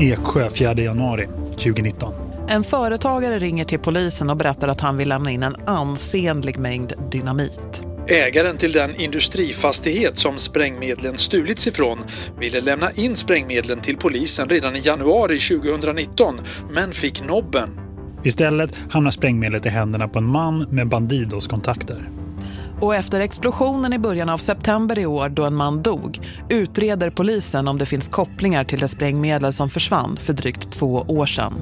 Eksjö 4 januari 2019. En företagare ringer till polisen och berättar att han vill lämna in en ansenlig mängd dynamit. Ägaren till den industrifastighet som sprängmedlen stulits ifrån ville lämna in sprängmedlen till polisen redan i januari 2019 men fick nobben. Istället hamnar sprängmedlet i händerna på en man med Bandidos kontakter. Och efter explosionen i början av september i år då en man dog utreder polisen om det finns kopplingar till det sprängmedel som försvann för drygt två år sedan.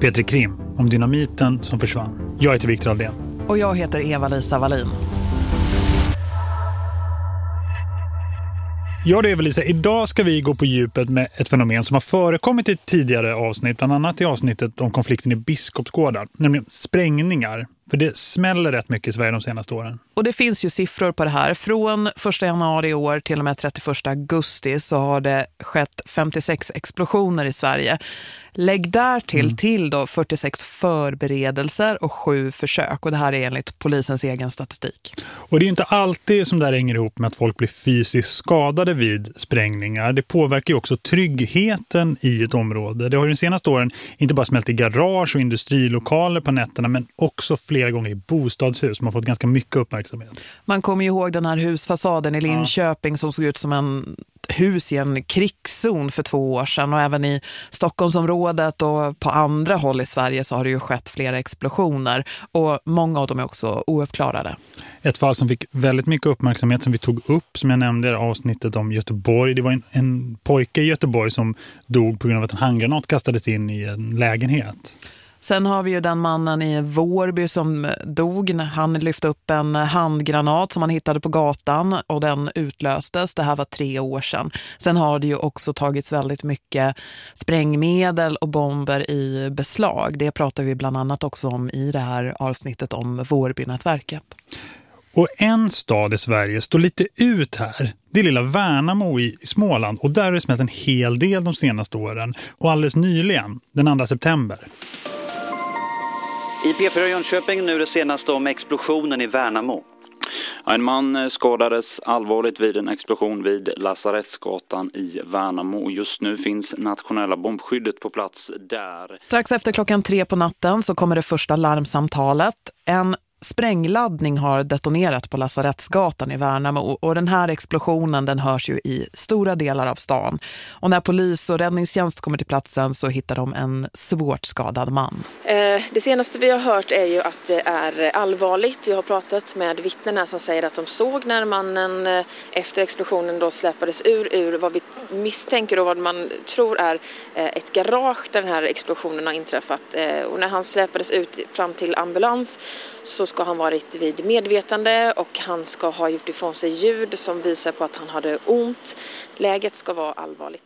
Petri Krim om dynamiten som försvann. Jag heter Viktor Aldén. Och jag heter Eva-Lisa Wallin. Ja, det är väl Lisa. Idag ska vi gå på djupet med ett fenomen som har förekommit i tidigare avsnitt, bland annat i avsnittet om konflikten i Biskopsgårdar, nämligen sprängningar. För det smäller rätt mycket i Sverige de senaste åren. Och det finns ju siffror på det här. Från 1 januari i år till och med 31 augusti så har det skett 56 explosioner i Sverige. Lägg där till, mm. till då 46 förberedelser och sju försök. Och det här är enligt polisens egen statistik. Och det är inte alltid som det här hänger ihop med att folk blir fysiskt skadade vid sprängningar. Det påverkar ju också tryggheten i ett område. Det har ju de senaste åren inte bara smält i garage och industrilokaler på nätterna men också flera gånger i bostadshus som har fått ganska mycket uppmärksamhet. Man kommer ju ihåg den här husfasaden i Linköping ja. som såg ut som en hus i en krigszon för två år sedan och även i Stockholmsområdet och på andra håll i Sverige så har det ju skett flera explosioner och många av dem är också ouppklarade. Ett fall som fick väldigt mycket uppmärksamhet som vi tog upp som jag nämnde i avsnittet om Göteborg. Det var en, en pojke i Göteborg som dog på grund av att en handgranat kastades in i en lägenhet. Sen har vi ju den mannen i Vårby som dog han lyfte upp en handgranat som han hittade på gatan och den utlöstes. Det här var tre år sedan. Sen har det ju också tagits väldigt mycket sprängmedel och bomber i beslag. Det pratar vi bland annat också om i det här avsnittet om Vårbynätverket. Och en stad i Sverige står lite ut här. Det är lilla Värnamo i Småland och där har det smält en hel del de senaste åren. Och alldeles nyligen, den 2 september. I P4 Jönköping nu det senaste om explosionen i Värnamo. En man skadades allvarligt vid en explosion vid Lasarettsgatan i Värnamo. Just nu finns nationella bombskyddet på plats där. Strax efter klockan tre på natten så kommer det första larmsamtalet. En sprängladdning har detonerat på Lasarettsgatan i Värnamo och den här explosionen den hörs ju i stora delar av stan. Och när polis och räddningstjänst kommer till platsen så hittar de en svårt skadad man. Eh, det senaste vi har hört är ju att det är allvarligt. Jag har pratat med vittnen här som säger att de såg när mannen eh, efter explosionen då släpades ur, ur vad vi misstänker och vad man tror är eh, ett garage där den här explosionen har inträffat. Och när han släpades ut fram till ambulans så ska han varit vid medvetande och han ska ha gjort ifrån sig ljud som visar på att han hade ont. Läget ska vara allvarligt.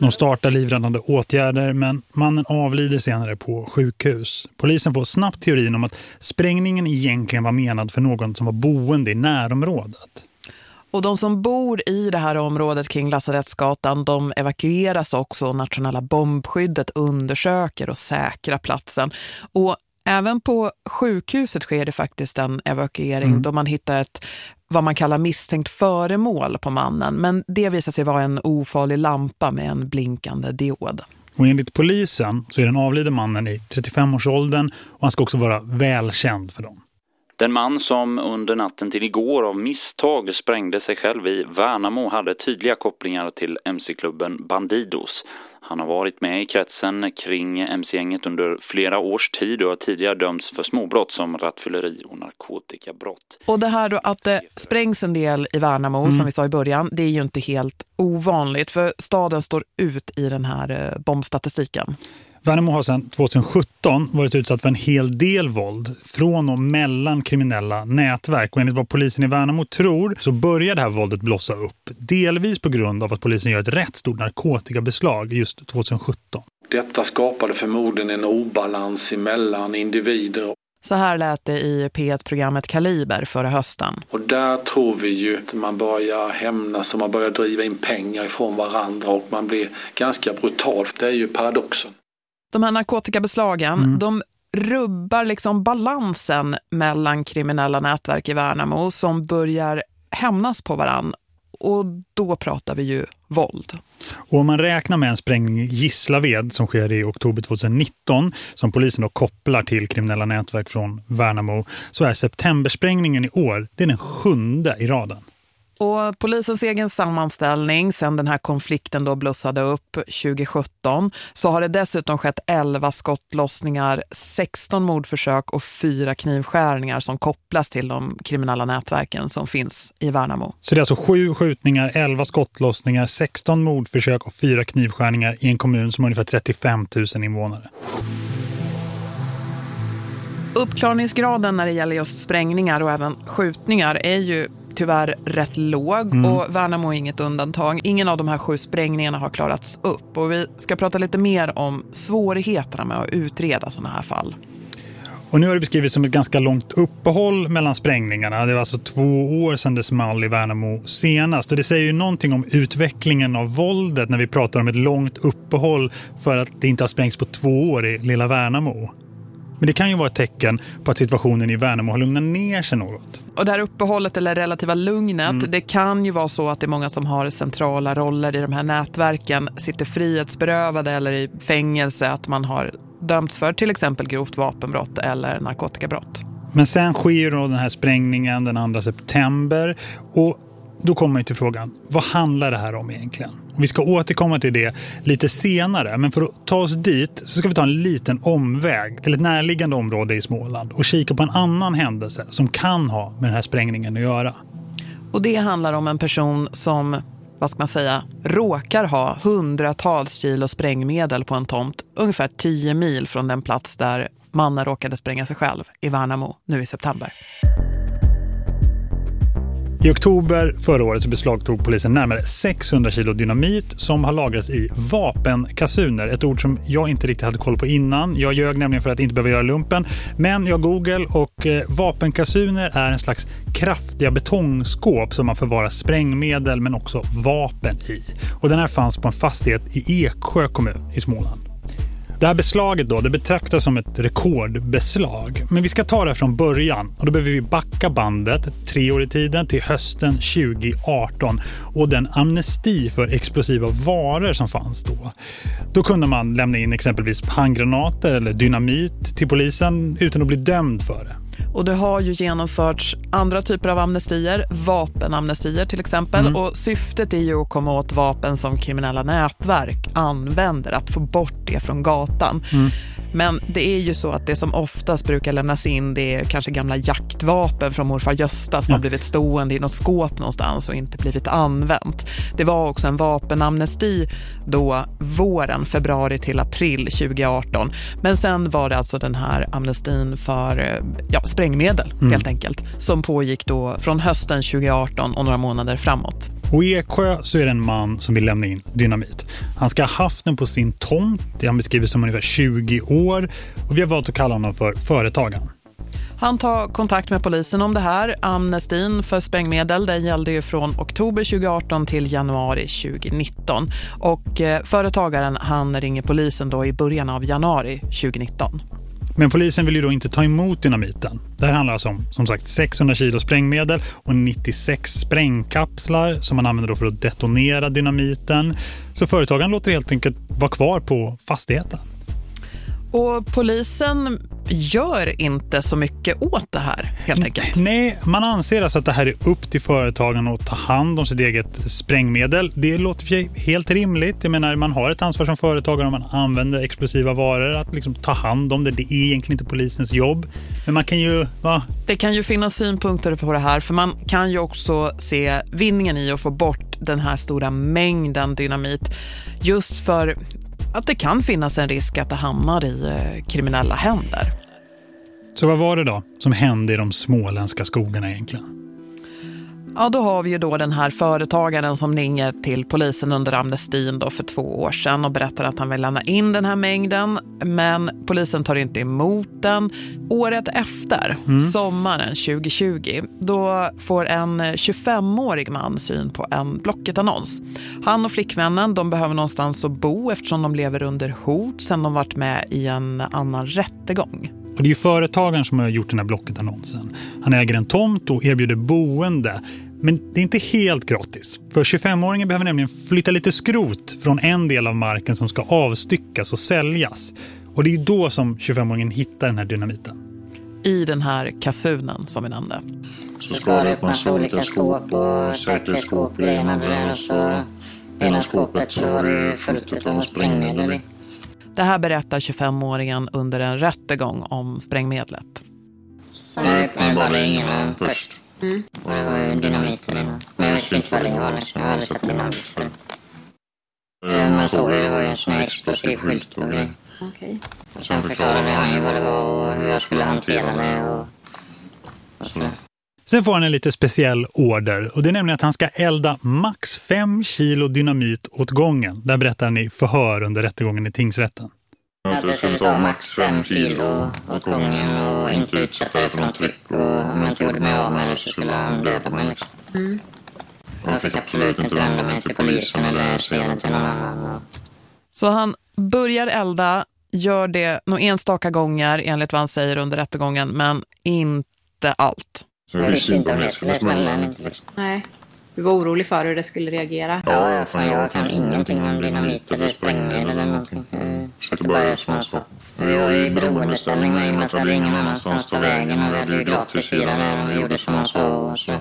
De startar livräddande åtgärder men mannen avlider senare på sjukhus. Polisen får snabbt teorin om att sprängningen egentligen var menad för någon som var boende i närområdet. Och de som bor i det här området kring Lasarettsgatan de evakueras också och nationella bombskyddet undersöker och säkrar platsen. Och Även på sjukhuset sker det faktiskt en evakuering mm. då man hittar ett vad man kallar misstänkt föremål på mannen. Men det visar sig vara en ofarlig lampa med en blinkande diod. Och enligt polisen så är den avlidne mannen i 35-årsåldern och han ska också vara välkänd för dem. Den man som under natten till igår av misstag sprängde sig själv i Värnamo hade tydliga kopplingar till MC-klubben Bandidos. Han har varit med i kretsen kring MC-gänget under flera års tid och har tidigare dömts för småbrott som rattfylleri och narkotikabrott. Och det här då att det sprängs en del i Värnamo mm. som vi sa i början, det är ju inte helt ovanligt för staden står ut i den här eh, bombstatistiken. Värnamo har sedan 2017 varit utsatt för en hel del våld från och mellan kriminella nätverk. Och enligt vad polisen i Värnamo tror så börjar det här våldet blossa upp. Delvis på grund av att polisen gör ett rätt stort narkotikabeslag just 2017. Detta skapade förmodligen en obalans mellan individer. Så här lät det i P1-programmet Kaliber förra hösten. Och där tror vi ju att man börjar hämnas och man börjar driva in pengar ifrån varandra och man blir ganska brutal. Det är ju paradoxen. De här narkotikabeslagen, mm. de rubbar liksom balansen mellan kriminella nätverk i Värnamo som börjar hämnas på varann. Och då pratar vi ju våld. Och om man räknar med en sprängning i Gislaved som sker i oktober 2019 som polisen då kopplar till kriminella nätverk från Värnamo så är septembersprängningen i år den sjunde i raden. Och polisens egen sammanställning sen den här konflikten då blussade upp 2017 så har det dessutom skett 11 skottlossningar, 16 mordförsök och 4 knivskärningar som kopplas till de kriminella nätverken som finns i Värnamo. Så det är alltså 7 skjutningar, 11 skottlossningar, 16 mordförsök och 4 knivskärningar i en kommun som har ungefär 35 000 invånare. Uppklarningsgraden när det gäller just sprängningar och även skjutningar är ju tyvärr rätt låg mm. och Värnamo är inget undantag. Ingen av de här sju sprängningarna har klarats upp och vi ska prata lite mer om svårigheterna med att utreda sådana här fall. Och nu har det beskrivits som ett ganska långt uppehåll mellan sprängningarna. Det var alltså två år sedan det small i Värnamo senast. Och det säger ju någonting om utvecklingen av våldet när vi pratar om ett långt uppehåll för att det inte har sprängts på två år i lilla Värnamo. Men det kan ju vara ett tecken på att situationen i Värnamo har lugnat ner sig något. Och det här uppehållet eller relativa lugnet, mm. det kan ju vara så att det är många som har centrala roller i de här nätverken, sitter frihetsberövade eller i fängelse, att man har dömts för till exempel grovt vapenbrott eller narkotikabrott. Men sen sker då den här sprängningen den 2 september och då kommer man till frågan, vad handlar det här om egentligen? Vi ska återkomma till det lite senare, men för att ta oss dit så ska vi ta en liten omväg till ett närliggande område i Småland och kika på en annan händelse som kan ha med den här sprängningen att göra. Och det handlar om en person som, vad ska man säga, råkar ha hundratals kilo sprängmedel på en tomt ungefär 10 mil från den plats där mannen råkade spränga sig själv i Värnamo nu i september. I oktober förra året så beslagtog polisen närmare 600 kilo dynamit som har lagrats i vapenkasuner. Ett ord som jag inte riktigt hade koll på innan. Jag ljög nämligen för att inte behöva göra lumpen. Men jag Google och eh, vapenkasuner är en slags kraftiga betongskåp som man förvarar sprängmedel men också vapen i. Och den här fanns på en fastighet i Eksjö kommun i Småland. Det här beslaget då, det betraktas som ett rekordbeslag. Men vi ska ta det från början och då behöver vi backa bandet tre år i tiden till hösten 2018 och den amnesti för explosiva varor som fanns då. Då kunde man lämna in exempelvis handgranater eller dynamit till polisen utan att bli dömd för det. Och det har ju genomförts andra typer av amnestier, vapenamnestier till exempel. Mm. Och syftet är ju att komma åt vapen som kriminella nätverk använder, att få bort det från gatan. Mm. Men det är ju så att det som oftast brukar lämnas in det är kanske gamla jaktvapen från morfar Gösta som ja. har blivit stående i något skåp någonstans och inte blivit använt. Det var också en vapenamnesti då våren, februari till april 2018. Men sen var det alltså den här amnestin för eh, ja, sprängmedel mm. helt enkelt som pågick då från hösten 2018 och några månader framåt. Och i Eksjö så är det en man som vill lämna in dynamit. Han ska ha haft den på sin tomt, det han beskriver som ungefär 20 år. Och vi har valt att kalla honom för företagaren. Han tar kontakt med polisen om det här. Amnestin för sprängmedel den gällde ju från oktober 2018 till januari 2019. Och eh, företagaren han ringer polisen då i början av januari 2019. Men polisen vill ju då inte ta emot dynamiten. Det här handlar alltså om som sagt 600 kilo sprängmedel och 96 sprängkapslar som man använder för att detonera dynamiten. Så företagaren låter helt enkelt vara kvar på fastigheten. Och polisen gör inte så mycket åt det här helt enkelt. Nej, man anser alltså att det här är upp till företagen att ta hand om sitt eget sprängmedel. Det låter för sig helt rimligt. Jag menar, man har ett ansvar som företagare om man använder explosiva varor att liksom ta hand om det. Det är egentligen inte polisens jobb. Men man kan ju... Va? Det kan ju finnas synpunkter på det här för man kan ju också se vinningen i att få bort den här stora mängden dynamit just för att det kan finnas en risk att det hamnar i eh, kriminella händer. Så vad var det då som hände i de småländska skogarna egentligen? Ja, då har vi ju då den här företagaren som ringer till polisen under amnestin då för två år sedan och berättar att han vill lämna in den här mängden. Men polisen tar inte emot den. Året efter, mm. sommaren 2020, då får en 25-årig man syn på en Blocket-annons. Han och flickvännen de behöver någonstans att bo eftersom de lever under hot sedan de varit med i en annan rättegång. Och det är företagaren som har gjort den här Blocket-annonsen. Han äger en tomt och erbjuder boende Men det är inte helt gratis. För 25-åringen behöver nämligen flytta lite skrot från en del av marken som ska avstyckas och säljas. Och det är då som 25-åringen hittar den här dynamiten. I den här kasunen som vi nämnde. Så skar det upp massa olika skåp och säkerhetsskåp och ena där och så ena skåpet så var det fullt av sprängmedel i. Det här berättar 25-åringen under en rättegång om sprängmedlet. Så jag öppnade bara ringen först. Mm. Och det var ju dynamit i den. Men jag visste inte vad det var så jag hade sett dynamit förut. Man såg ju det var ju en sån här explosiv skylt och grejer. Okej. Och sen förklarade han ju vad det var och hur jag skulle hantera det och, och sådär. Sen får han en lite speciell order och det är nämligen att han ska elda max 5 kilo dynamit åt gången. Där berättar han i förhör under rättegången i tingsrätten. Att jag skulle ta max fem kilo åt gången och inte utsätta det för något tryck. Och om jag inte gjorde mig av med det så skulle han döda mig. Liksom. Mm. Jag fick absolut inte vända mig till polisen eller säga det till någon annan. Så han börjar elda, gör det några enstaka gånger enligt vad han säger under rättegången, men inte allt. Så jag visste inte om det skulle smälla eller inte. Liksom. Nej. Du var orolig för hur det skulle reagera. Ja, fan jag kan ingenting om dynamit eller sprängmedel eller någonting. Jag försökte bara göra som han sa. Vi var i beroendeställning med att vi hade ingen annanstans ta vägen och vi hade ju gratis hyra där och vi gjorde som han sa och så.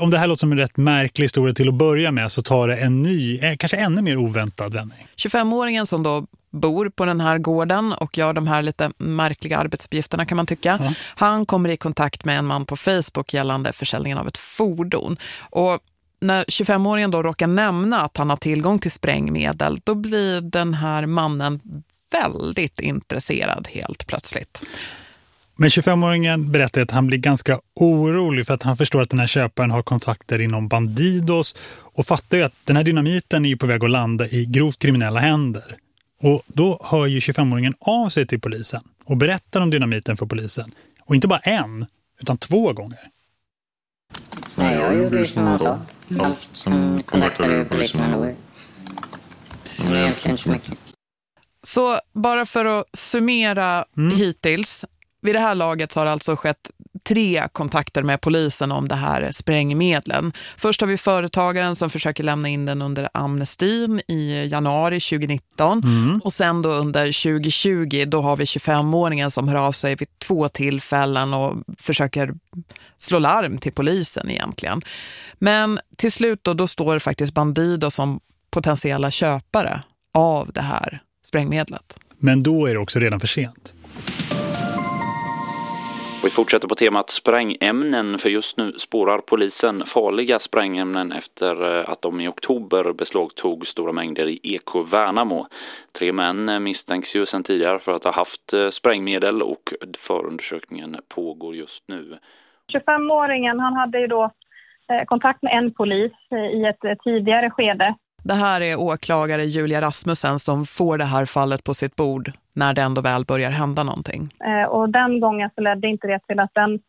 Om det här låter som en rätt märklig historia till att börja med så tar det en ny, eh, kanske ännu mer oväntad vändning. 25-åringen som då bor på den här gården och gör de här lite märkliga arbetsuppgifterna kan man tycka. Ja. Han kommer i kontakt med en man på Facebook gällande försäljningen av ett fordon. Och när 25-åringen då råkar nämna att han har tillgång till sprängmedel då blir den här mannen väldigt intresserad helt plötsligt. Men 25-åringen berättar att han blir ganska orolig för att han förstår att den här köparen har kontakter inom Bandidos och fattar ju att den här dynamiten är på väg att landa i grovt kriminella händer. Och då hör ju 25-åringen av sig till polisen och berättar om dynamiten för polisen. Och inte bara en, utan två gånger. Nej, jag gjorde ju som han sa. Allt som kontaktade polisen det egentligen inte så mycket. Så bara för att summera hittills, vid det här laget så har det alltså skett tre kontakter med polisen om det här sprängmedlen. Först har vi företagaren som försöker lämna in den under amnestin i januari 2019 och sen då under 2020 då har vi 25-åringen som hör av sig vid två tillfällen och försöker slå larm till polisen egentligen. Men till slut då, då står faktiskt Bandido som potentiella köpare av det här sprängmedlet. Men då är det också redan för sent. Vi fortsätter på temat sprängämnen för just nu spårar polisen farliga sprängämnen efter eh, att de i oktober beslagtog stora mängder i Eko Värnamo. Tre män eh, misstänks ju sedan tidigare för att ha haft eh, sprängmedel och förundersökningen pågår just nu. 25-åringen han hade ju då kontakt med en polis i ett tidigare skede. Det här är åklagare Julia Rasmussen som får det här fallet på sitt bord när det ändå väl börjar hända någonting. Eh, och den gången så ledde inte det till att den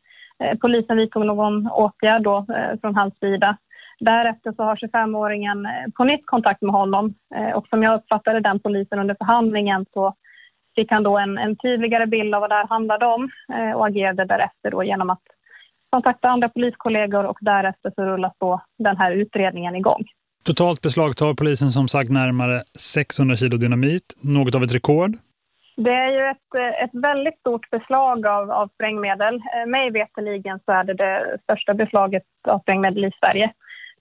eh, polisen vidtog någon åtgärd då, eh, från hans sida. Därefter så har 25-åringen på nytt kontakt med honom och som jag uppfattade den polisen under förhandlingen så fick han då en, en tydligare bild av vad det här handlade om och agerade därefter då genom att kontakta andra poliskollegor och därefter så rullas då den här utredningen igång. Totalt beslagtar polisen som sagt närmare 600 kilo dynamit, något av ett rekord. Det är ju ett, ett väldigt stort beslag av, av sprängmedel. Eh, Mig veterligen så är det det största beslaget av sprängmedel i Sverige.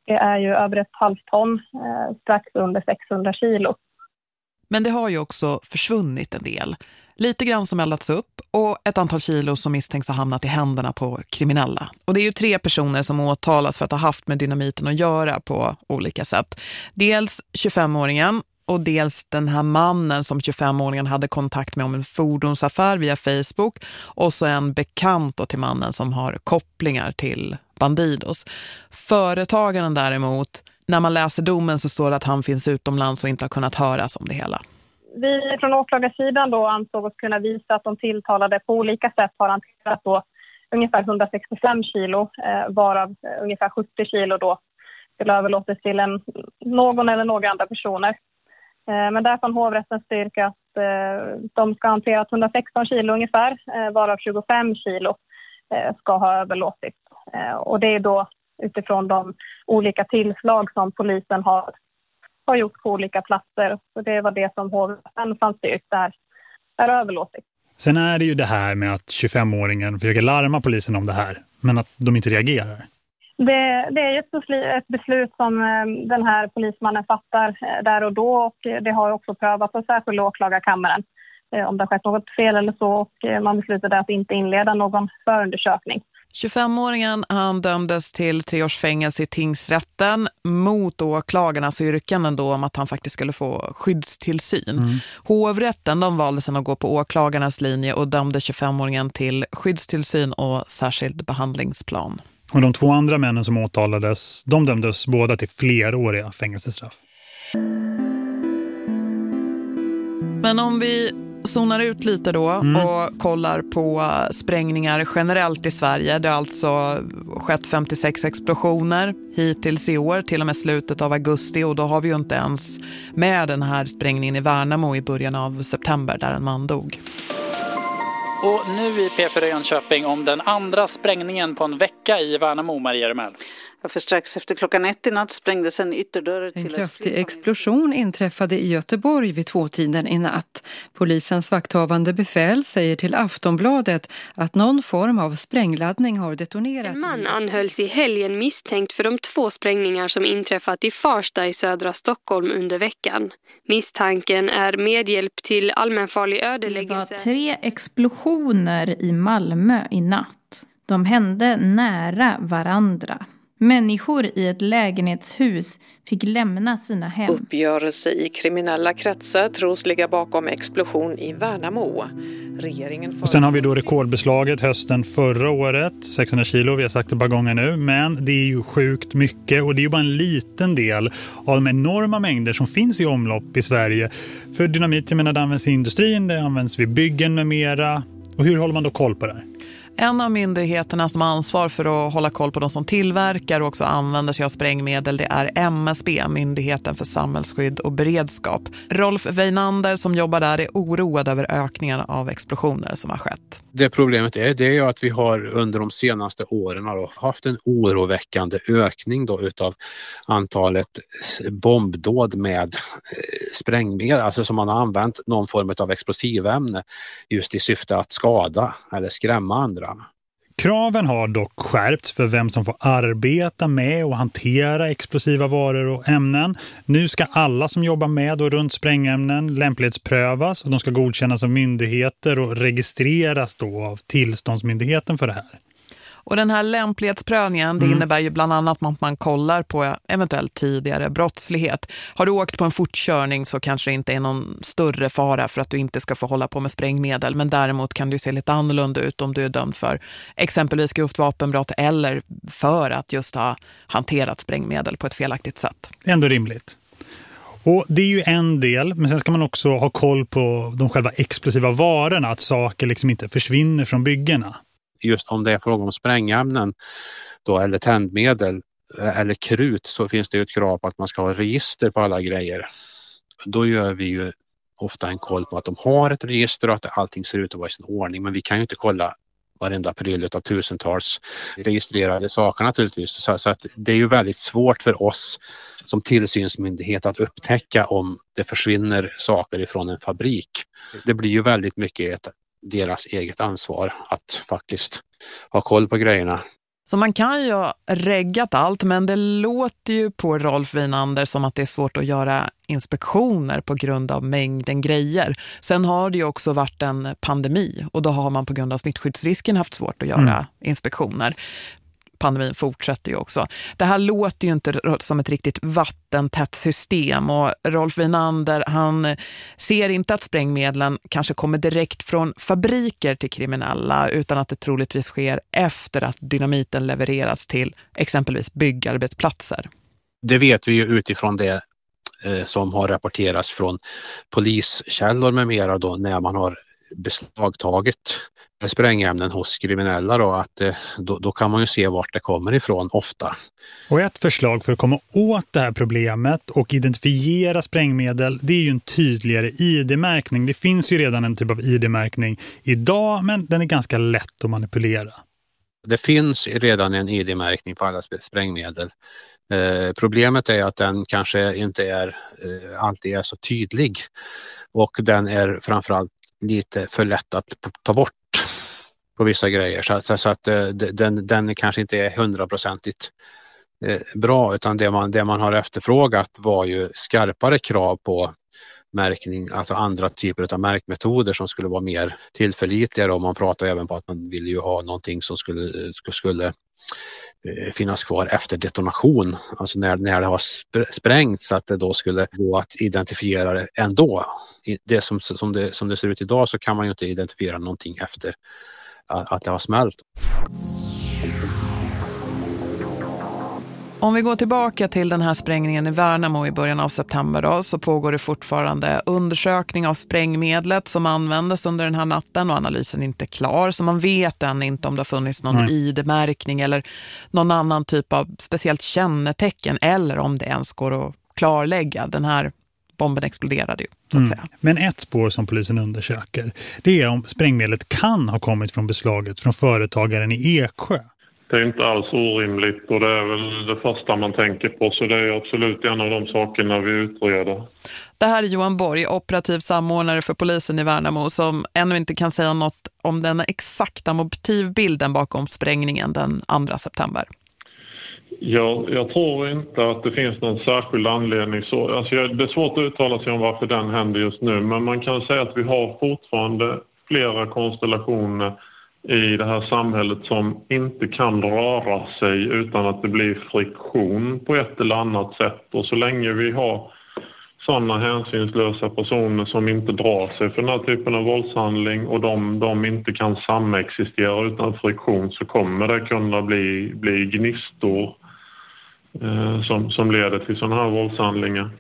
Det är ju över ett halvt ton, eh, strax under 600 kilo. Men det har ju också försvunnit en del. Lite grann som eldats upp och ett antal kilo som misstänks ha hamnat i händerna på kriminella. Och det är ju tre personer som åtalas för att ha haft med dynamiten att göra på olika sätt. Dels 25-åringen och dels den här mannen som 25-åringen hade kontakt med om en fordonsaffär via Facebook och så en bekant till mannen som har kopplingar till Bandidos. Företagaren däremot, när man läser domen så står det att han finns utomlands och inte har kunnat höras om det hela. Vi från åklagarsidan då ansåg oss kunna visa att de tilltalade på olika sätt har hanterat då ungefär 165 kilo, eh, varav eh, ungefär 70 kilo då skulle överlåtas till en, någon eller några andra personer. Eh, men där fann hovrätten styrka att eh, de ska ha hanterat 116 kilo ungefär, eh, varav 25 kilo eh, ska ha överlåtits. Eh, och det är då utifrån de olika tillslag som polisen har, har gjort på olika platser. Så det var det som hovrätten fann styrkt där, där överlåtit. Sen är det ju det här med att 25-åringen försöker larma polisen om det här, men att de inte reagerar. Det, det är ett beslut, ett beslut som eh, den här polismannen fattar eh, där och då och det har också prövats av särskilda åklagarkammaren eh, om det har skett något fel eller så och man beslutade att inte inleda någon förundersökning. 25-åringen han dömdes till tre års fängelse i tingsrätten mot åklagarnas yrkanden då om att han faktiskt skulle få skyddstillsyn. Mm. Hovrätten de valde sedan att gå på åklagarnas linje och dömde 25-åringen till skyddstillsyn och särskild behandlingsplan. Och de två andra männen som åtalades, de dömdes båda till fleråriga fängelsestraff. Men om vi zonar ut lite då mm. och kollar på sprängningar generellt i Sverige. Det har alltså skett 56 explosioner hittills i år, till och med slutet av augusti. Och då har vi ju inte ens med den här sprängningen i Värnamo i början av september där en man dog. Och nu i P4 Jönköping om den andra sprängningen på en vecka i Värnamo, Maria Remell. Ja, för strax efter klockan ett i natt sprängdes en ytterdörr till En kraftig explosion inträffade i Göteborg vid tvåtiden i natt. Polisens vakthavande befäl säger till Aftonbladet att någon form av sprängladdning har detonerat. En man anhölls i helgen misstänkt för de två sprängningar som inträffat i Farsta i södra Stockholm under veckan. Misstanken är medhjälp till allmänfarlig ödeläggelse. Det var tre explosioner i Malmö i natt. De hände nära varandra. Människor i ett lägenhetshus fick lämna sina hem. Uppgörelse i kriminella kretsar tros ligga bakom explosion i Värnamo. Regeringen och sen har vi då rekordbeslaget hösten förra året, 600 kilo, vi har sagt det ett par gånger nu. Men det är ju sjukt mycket och det är ju bara en liten del av de enorma mängder som finns i omlopp i Sverige. För dynamit, jag menar, det används i industrin, det används vid byggen med mera. Och hur håller man då koll på det här? En av myndigheterna som har ansvar för att hålla koll på de som tillverkar och också använder sig av sprängmedel det är MSB, Myndigheten för samhällsskydd och beredskap. Rolf Weinander som jobbar där är oroad över ökningen av explosioner som har skett. Det problemet är, det är att vi har under de senaste åren haft en oroväckande ökning då utav antalet bombdåd med eh, sprängmedel, alltså som man har använt någon form av explosivämne just i syfte att skada eller skrämma andra. Kraven har dock skärpts för vem som får arbeta med och hantera explosiva varor och ämnen. Nu ska alla som jobbar med och runt sprängämnen lämplighetsprövas och de ska godkännas av myndigheter och registreras då av tillståndsmyndigheten för det här. Och den här lämplighetsprövningen det mm. innebär ju bland annat att man kollar på eventuellt tidigare brottslighet. Har du åkt på en fortkörning så kanske det inte är någon större fara för att du inte ska få hålla på med sprängmedel. Men däremot kan det se lite annorlunda ut om du är dömd för exempelvis grovt vapenbrott eller för att just ha hanterat sprängmedel på ett felaktigt sätt. Ändå rimligt. Och det är ju en del, men sen ska man också ha koll på de själva explosiva varorna, att saker liksom inte försvinner från byggena just om det är fråga om sprängämnen då, eller tändmedel eh, eller krut så finns det ett krav på att man ska ha register på alla grejer. Då gör vi ju ofta en koll på att de har ett register och att allting ser ut att vara i sin ordning. Men vi kan ju inte kolla varenda pryl av tusentals registrerade saker naturligtvis. Så, så, att det är ju väldigt svårt för oss som tillsynsmyndighet att upptäcka om det försvinner saker ifrån en fabrik. Det blir ju väldigt mycket ett deras eget ansvar att faktiskt ha koll på grejerna. Så man kan ju ha reggat allt men det låter ju på Rolf Winander som att det är svårt att göra inspektioner på grund av mängden grejer. Sen har det ju också varit en pandemi och då har man på grund av smittskyddsrisken haft svårt att göra mm. inspektioner pandemin fortsätter ju också. Det här låter ju inte som ett riktigt vattentätt system och Rolf Winander han ser inte att sprängmedlen kanske kommer direkt från fabriker till kriminella utan att det troligtvis sker efter att dynamiten levereras till exempelvis byggarbetsplatser. Det vet vi ju utifrån det eh, som har rapporterats från poliskällor med mera då när man har beslagtagit sprängämnen hos kriminella då, att eh, då, då, kan man ju se vart det kommer ifrån ofta. Och ett förslag för att komma åt det här problemet och identifiera sprängmedel det är ju en tydligare ID-märkning. Det finns ju redan en typ av ID-märkning idag men den är ganska lätt att manipulera. Det finns redan en ID-märkning på alla sprängmedel. Eh, problemet är att den kanske inte är, eh, alltid är så tydlig och den är framförallt lite för lätt att ta bort på vissa grejer. Så, så, så att eh, den, den kanske inte är hundraprocentigt eh, bra utan det man, det man har efterfrågat var ju skarpare krav på märkning, alltså andra typer av märkmetoder som skulle vara mer tillförlitliga och man pratar även på att man vill ju ha någonting som skulle, eh, skulle Eh, finnas kvar efter detonation, alltså när, när det har sprängts så att det då skulle gå att identifiera det ändå. Det som, som, det, som det ser ut idag så kan man ju inte identifiera någonting efter att det har smält. Om vi går tillbaka till den här sprängningen i Värnamo i början av september då, så pågår det fortfarande undersökning av sprängmedlet som användes under den här natten och analysen är inte klar så man vet än inte om det har funnits någon ID-märkning eller någon annan typ av speciellt kännetecken eller om det ens går att klarlägga. Den här bomben exploderade ju, så att mm. säga. Men ett spår som polisen undersöker, det är om sprängmedlet kan ha kommit från beslaget från företagaren i Eksjö. Det är inte alls orimligt och det är väl det första man tänker på så det är absolut en av de sakerna vi utreder. Det här är Johan Borg, operativ samordnare för polisen i Värnamo som ännu inte kan säga något om den exakta motivbilden bakom sprängningen den 2 september. Jag, jag tror inte att det finns någon särskild anledning. Så, alltså det är svårt att uttala sig om varför den händer just nu men man kan säga att vi har fortfarande flera konstellationer i det här samhället som inte kan röra sig utan att det blir friktion på ett eller annat sätt. Och så länge vi har sådana hänsynslösa personer som inte drar sig för den här typen av våldshandling och de, de inte kan samexistera utan friktion så kommer det kunna bli, bli gnistor eh, som, som leder till sådana här våldshandlingar.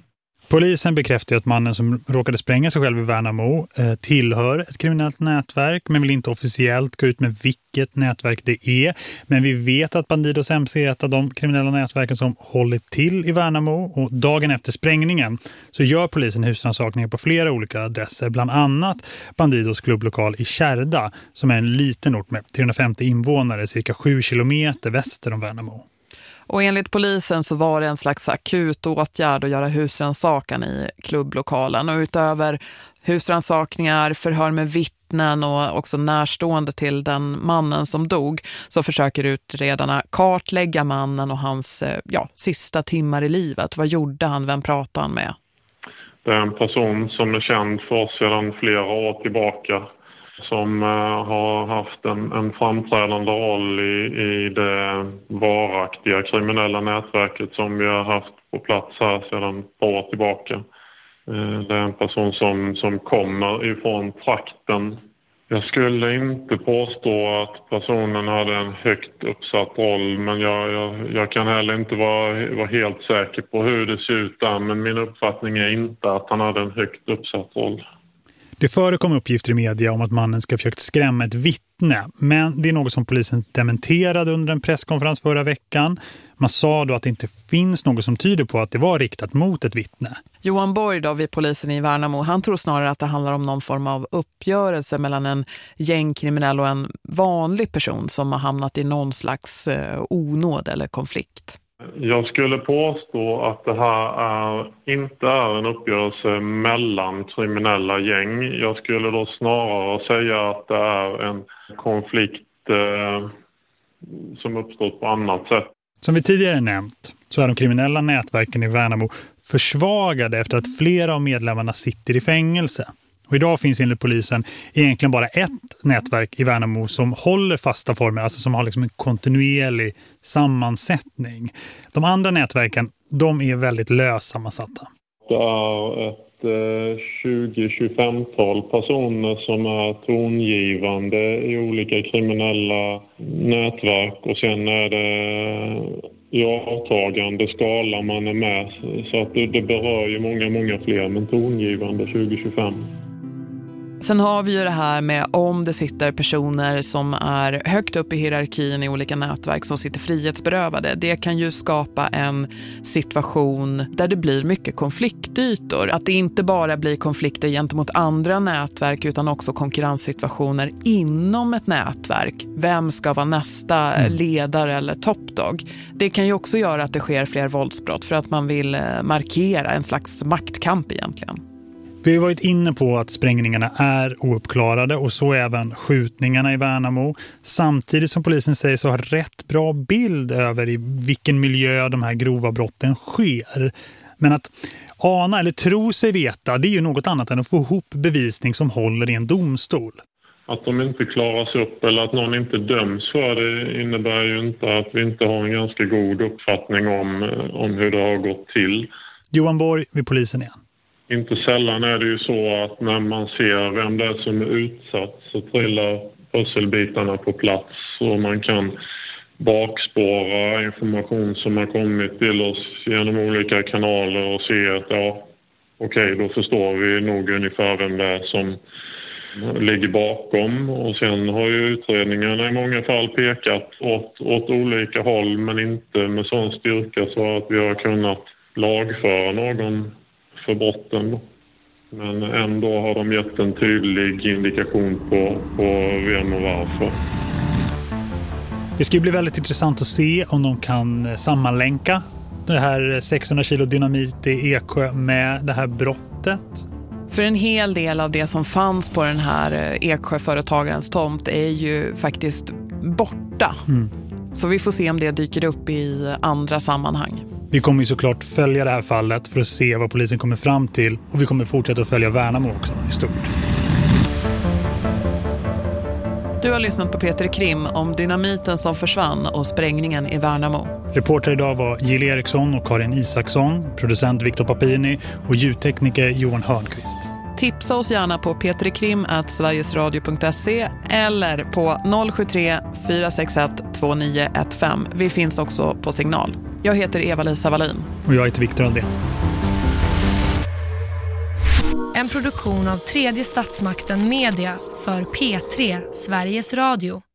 Polisen bekräftar att mannen som råkade spränga sig själv i Värnamo eh, tillhör ett kriminellt nätverk men vill inte officiellt gå ut med vilket nätverk det är. Men vi vet att Bandidos MC är ett av de kriminella nätverken som håller till i Värnamo och dagen efter sprängningen så gör polisen husrannsakningar på flera olika adresser, bland annat Bandidos klubblokal i Kärda som är en liten ort med 350 invånare cirka 7 kilometer väster om Värnamo. Och enligt polisen så var det en slags akut åtgärd att göra husrannsakan i klubblokalen. Och utöver husrannsakningar, förhör med vittnen och också närstående till den mannen som dog så försöker utredarna kartlägga mannen och hans eh, ja, sista timmar i livet. Vad gjorde han? Vem pratade han med? Det är en person som är känd för oss sedan flera år tillbaka som eh, har haft en, en framträdande roll i, i det varaktiga kriminella nätverket som vi har haft på plats här sedan ett par år tillbaka. Eh, det är en person som, som kommer ifrån trakten. Jag skulle inte påstå att personen hade en högt uppsatt roll men jag, jag, jag kan heller inte vara, vara helt säker på hur det ser ut där men min uppfattning är inte att han hade en högt uppsatt roll. Det förekom uppgifter i media om att mannen ska ha försökt skrämma ett vittne. Men det är något som polisen dementerade under en presskonferens förra veckan. Man sa då att det inte finns något som tyder på att det var riktat mot ett vittne. Johan Borg då vid polisen i Värnamo, han tror snarare att det handlar om någon form av uppgörelse mellan en gängkriminell och en vanlig person som har hamnat i någon slags eh, onåd eller konflikt. Jag skulle påstå att det här är, inte är en uppgörelse mellan kriminella gäng. Jag skulle då snarare säga att det är en konflikt eh, som uppstått på annat sätt. Som vi tidigare nämnt så är de kriminella nätverken i Värnamo försvagade efter att flera av medlemmarna sitter i fängelse. Och idag finns enligt polisen egentligen bara ett nätverk i Värnamo som håller fasta former, alltså som har liksom en kontinuerlig sammansättning. De andra nätverken, de är väldigt lössammansatta. Det är ett eh, 20-25-tal personer som är tongivande i olika kriminella nätverk och sen är det eh, i avtagande skala man är med. Så att det, det berör ju många, många fler men tongivande 20-25. Sen har vi ju det här med om det sitter personer som är högt upp i hierarkin i olika nätverk som sitter frihetsberövade. Det kan ju skapa en situation där det blir mycket konfliktytor. Att det inte bara blir konflikter gentemot andra nätverk utan också konkurrenssituationer inom ett nätverk. Vem ska vara nästa Mm. ledare eller toppdog? Det kan ju också göra att det sker fler våldsbrott för att man vill eh, markera en slags maktkamp egentligen. Vi har varit inne på att sprängningarna är ouppklarade och så även skjutningarna i Värnamo. Samtidigt som polisen säger så har rätt bra bild över i vilken miljö de här grova brotten sker. Men att ana eller tro sig veta, det är ju något annat än att få ihop bevisning som håller i en domstol. Att de inte klaras upp eller att någon inte döms för det innebär ju inte att vi inte har en ganska god uppfattning om, om hur det har gått till. Johan Borg vid polisen igen. Inte sällan är det ju så att när man ser vem det är som är utsatt så trillar pusselbitarna på plats och man kan bakspåra information som har kommit till oss genom olika kanaler och se att ja, okej, då förstår vi nog ungefär vem det är som ligger bakom. Och sen har ju utredningarna i många fall pekat åt, åt olika håll men inte med sån styrka så att vi har kunnat lagföra någon för brotten. Men ändå har de gett en tydlig indikation på, på vem och varför. Det ska ju bli väldigt intressant att se om de kan sammanlänka det här 600 kilo dynamit i Eksjö med det här brottet. För en hel del av det som fanns på den här eh, Eksjöföretagarens tomt är ju faktiskt borta. Mm. Så vi får se om det dyker upp i andra sammanhang. Vi kommer ju såklart följa det här fallet för att se vad polisen kommer fram till och vi kommer fortsätta att följa Värnamo också i stort. Du har lyssnat på Peter Krim om dynamiten som försvann och sprängningen i Värnamo. Reporter idag var Jill Eriksson och Karin Isaksson, producent Viktor Papini och ljudtekniker Johan Hörnqvist. Tipsa oss gärna på petrikrim.sverigesradio.se eller på 073 461 2915. Vi finns också på signal. Jag heter Eva-Lisa Wallin. Och jag heter Viktor Aldén. En produktion av tredje statsmakten Media för P3 Sveriges Radio.